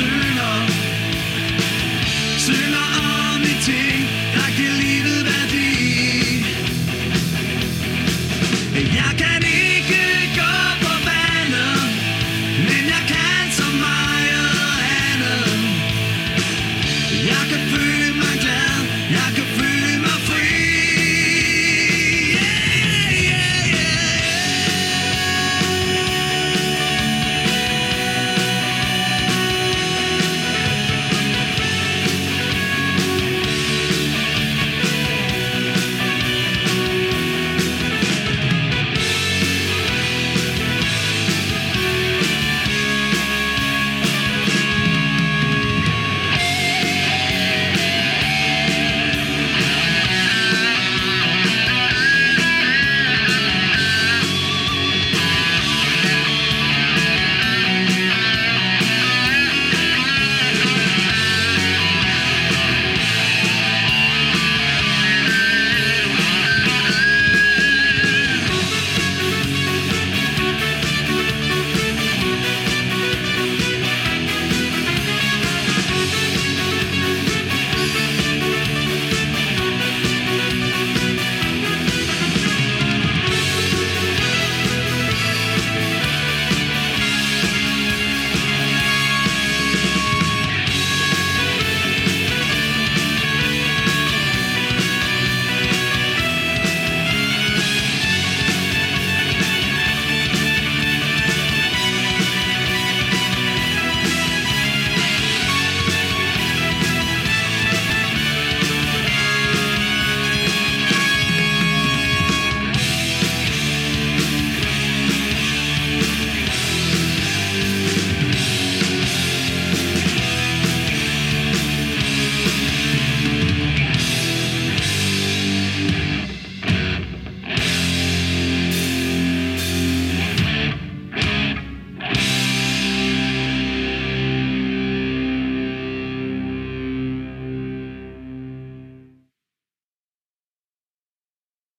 see